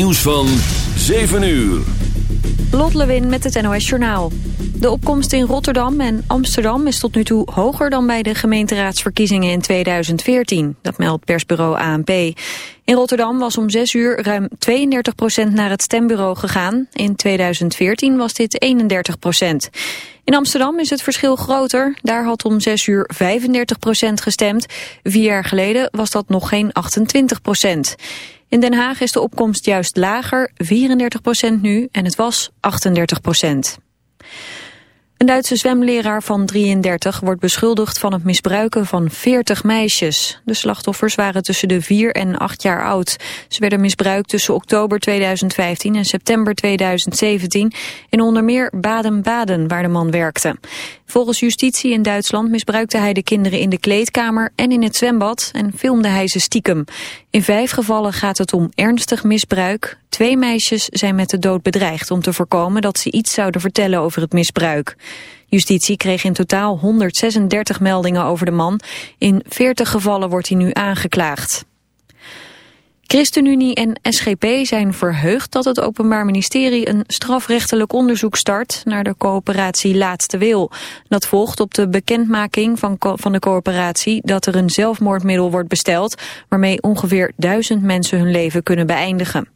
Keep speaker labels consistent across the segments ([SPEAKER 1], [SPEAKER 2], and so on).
[SPEAKER 1] Nieuws van 7 uur.
[SPEAKER 2] Lot Lewin met het NOS Journaal. De opkomst in Rotterdam en Amsterdam is tot nu toe hoger dan bij de gemeenteraadsverkiezingen in 2014. Dat meldt persbureau ANP. In Rotterdam was om 6 uur ruim 32 procent naar het stembureau gegaan. In 2014 was dit 31 procent. In Amsterdam is het verschil groter. Daar had om 6 uur 35 procent gestemd. Vier jaar geleden was dat nog geen 28 procent. In Den Haag is de opkomst juist lager, 34 procent nu, en het was 38 procent. Een Duitse zwemleraar van 33 wordt beschuldigd van het misbruiken van 40 meisjes. De slachtoffers waren tussen de 4 en 8 jaar oud. Ze werden misbruikt tussen oktober 2015 en september 2017 in onder meer Baden-Baden waar de man werkte. Volgens justitie in Duitsland misbruikte hij de kinderen in de kleedkamer en in het zwembad en filmde hij ze stiekem. In vijf gevallen gaat het om ernstig misbruik. Twee meisjes zijn met de dood bedreigd om te voorkomen dat ze iets zouden vertellen over het misbruik. Justitie kreeg in totaal 136 meldingen over de man. In 40 gevallen wordt hij nu aangeklaagd. ChristenUnie en SGP zijn verheugd dat het Openbaar Ministerie een strafrechtelijk onderzoek start naar de coöperatie Laatste Wil. Dat volgt op de bekendmaking van, van de coöperatie dat er een zelfmoordmiddel wordt besteld waarmee ongeveer duizend mensen hun leven kunnen beëindigen.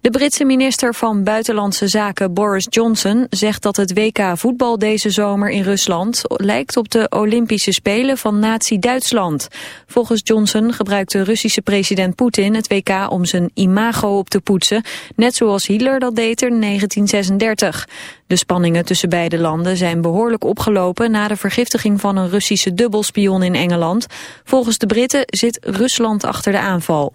[SPEAKER 2] De Britse minister van Buitenlandse Zaken Boris Johnson zegt dat het WK voetbal deze zomer in Rusland lijkt op de Olympische Spelen van nazi-Duitsland. Volgens Johnson gebruikt de Russische president Poetin het WK om zijn imago op te poetsen, net zoals Hitler dat deed in 1936. De spanningen tussen beide landen zijn behoorlijk opgelopen na de vergiftiging van een Russische dubbelspion in Engeland. Volgens de Britten zit Rusland achter de aanval.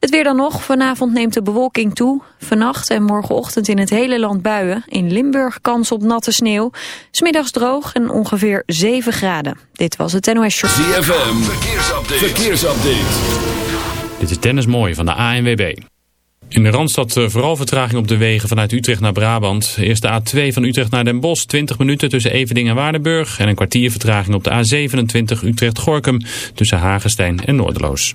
[SPEAKER 2] Het weer dan nog. Vanavond neemt de bewolking toe. Vannacht en morgenochtend in het hele land buien. In Limburg kans op natte sneeuw. Smiddags droog en ongeveer 7 graden. Dit was het NOS Show.
[SPEAKER 1] ZFM, verkeersupdate. verkeersupdate.
[SPEAKER 3] Dit is Dennis Mooi van de ANWB. In de Randstad eh, vooral vertraging op de wegen vanuit Utrecht naar Brabant. Eerst de A2 van Utrecht naar Den Bosch, 20 minuten tussen Evening en Waardenburg. En een kwartier vertraging op de A27 Utrecht-Gorkum tussen Hagestein en Noorderloos.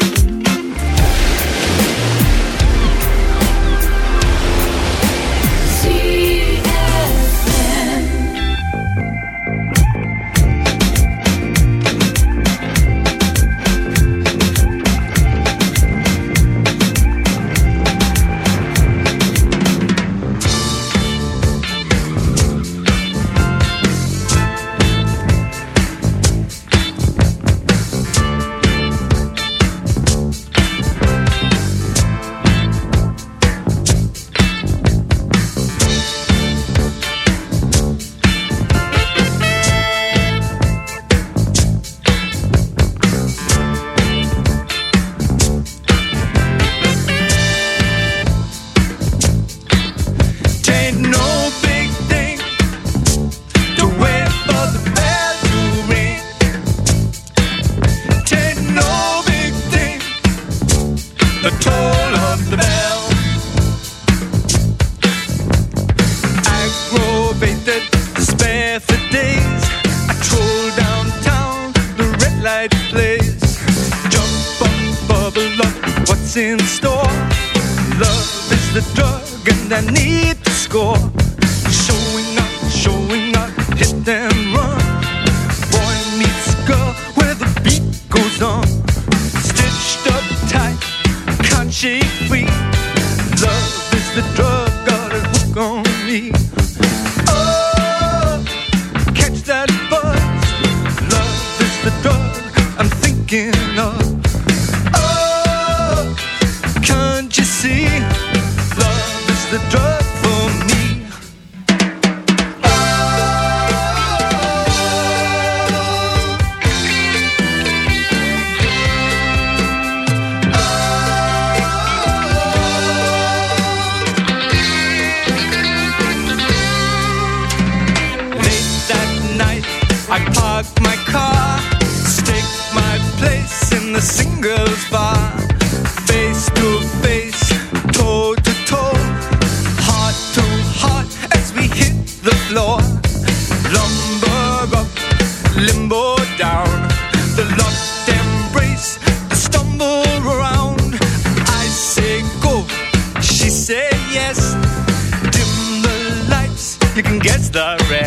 [SPEAKER 4] the red.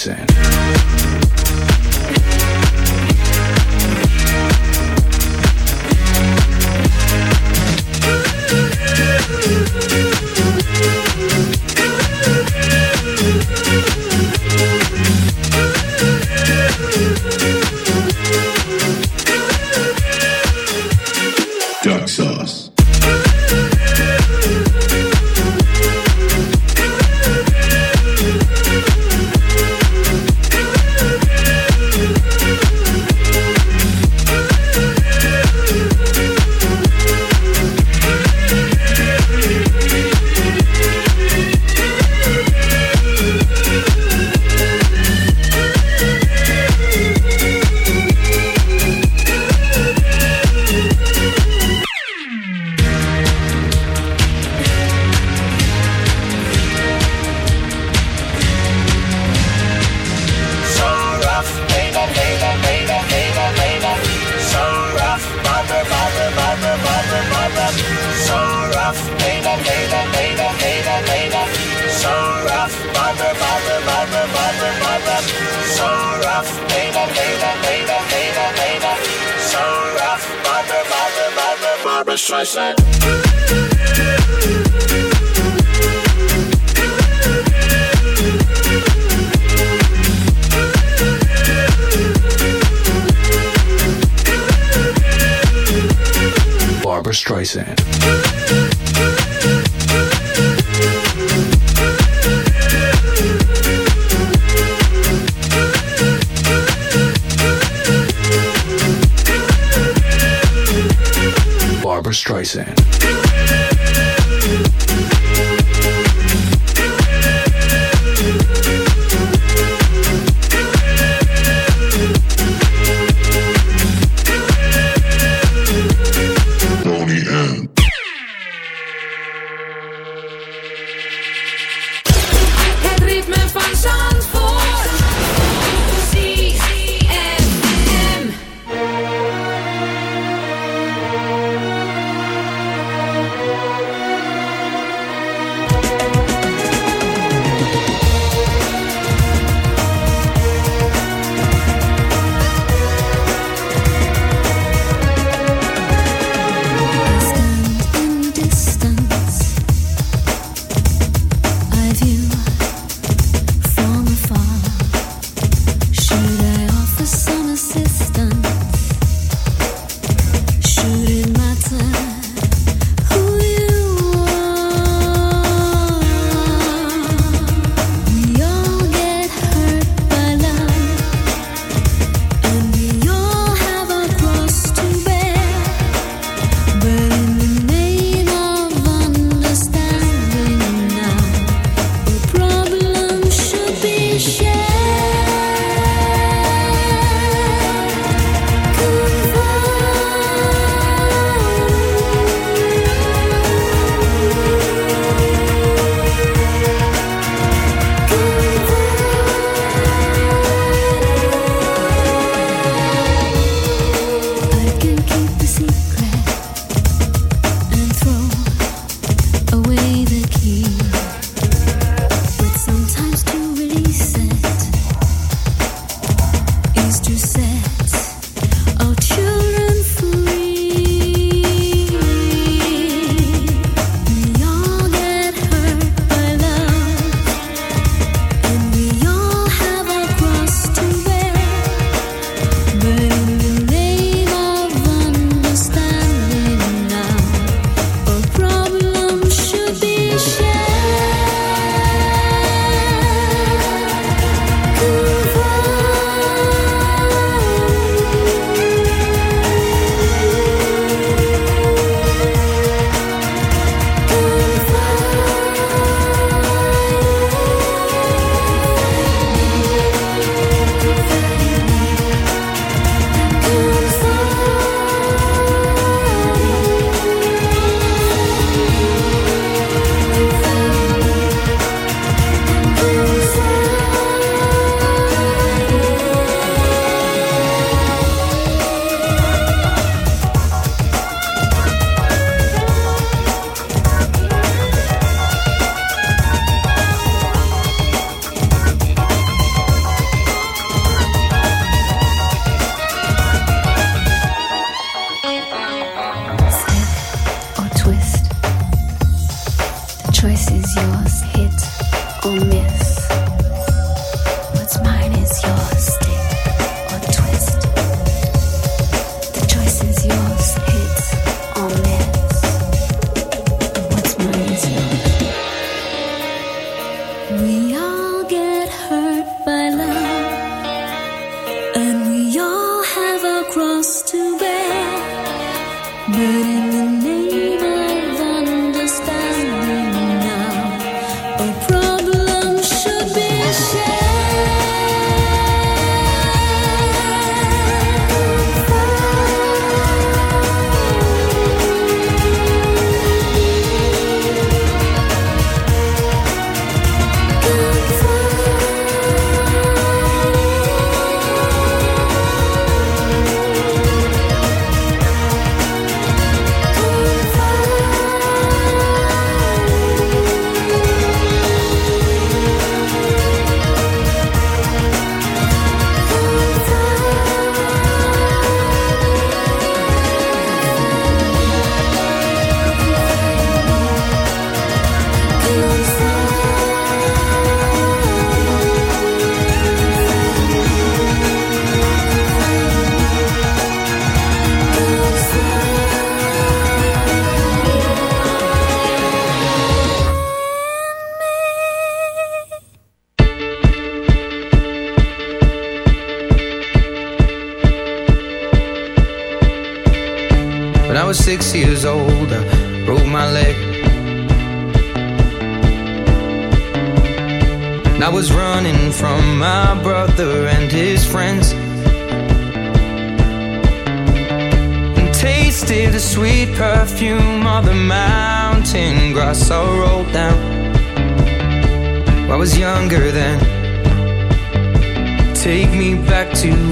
[SPEAKER 5] saying. saying.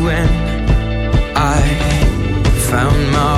[SPEAKER 6] when I found my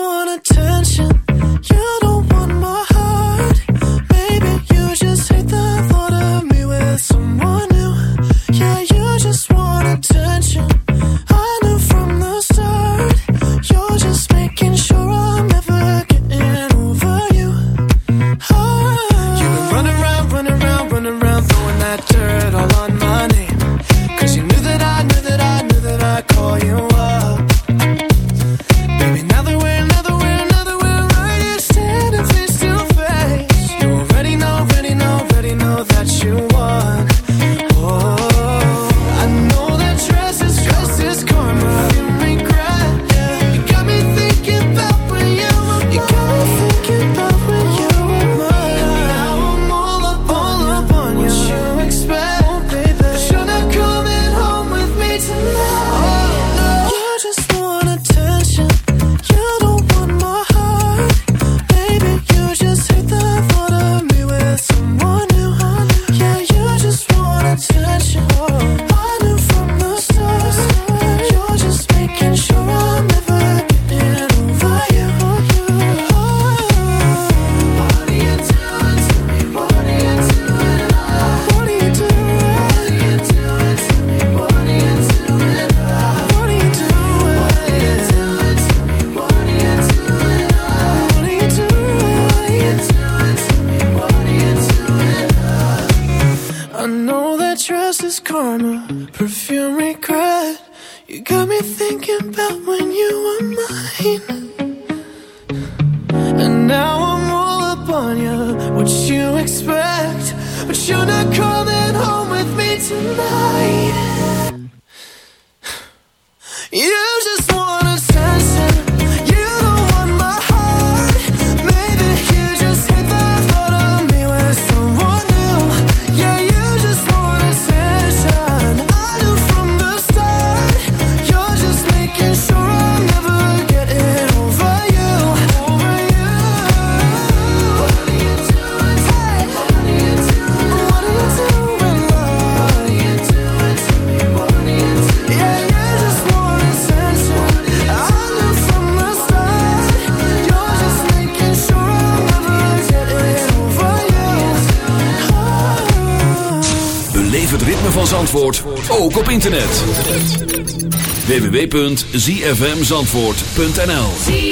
[SPEAKER 1] www.zfmzandvoort.nl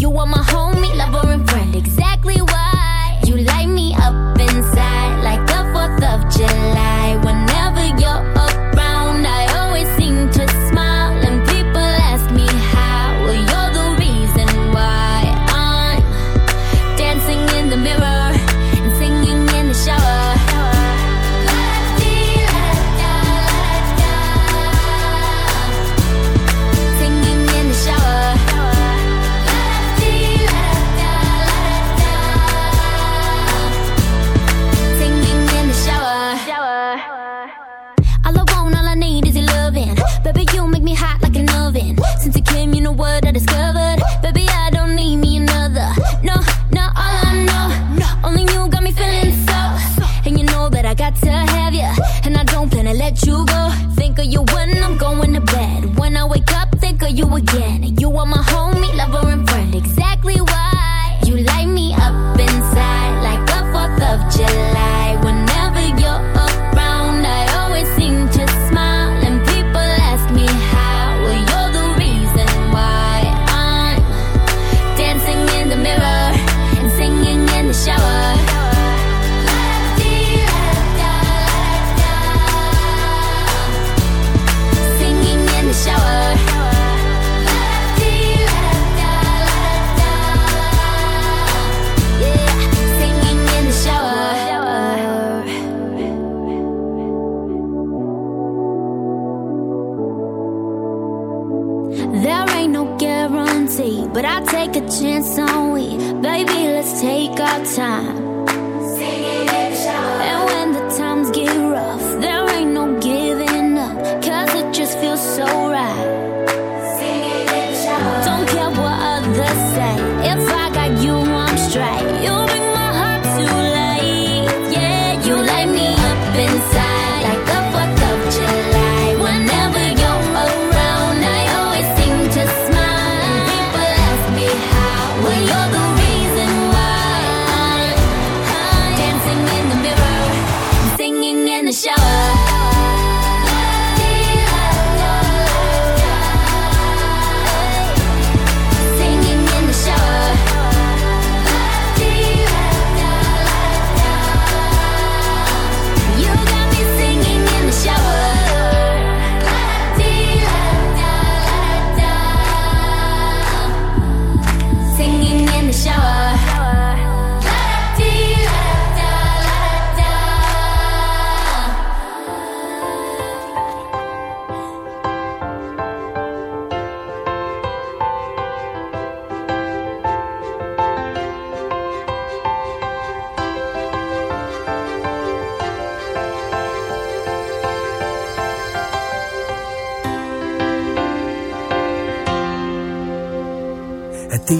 [SPEAKER 4] You
[SPEAKER 5] are my homie, lover, and friend. Exactly.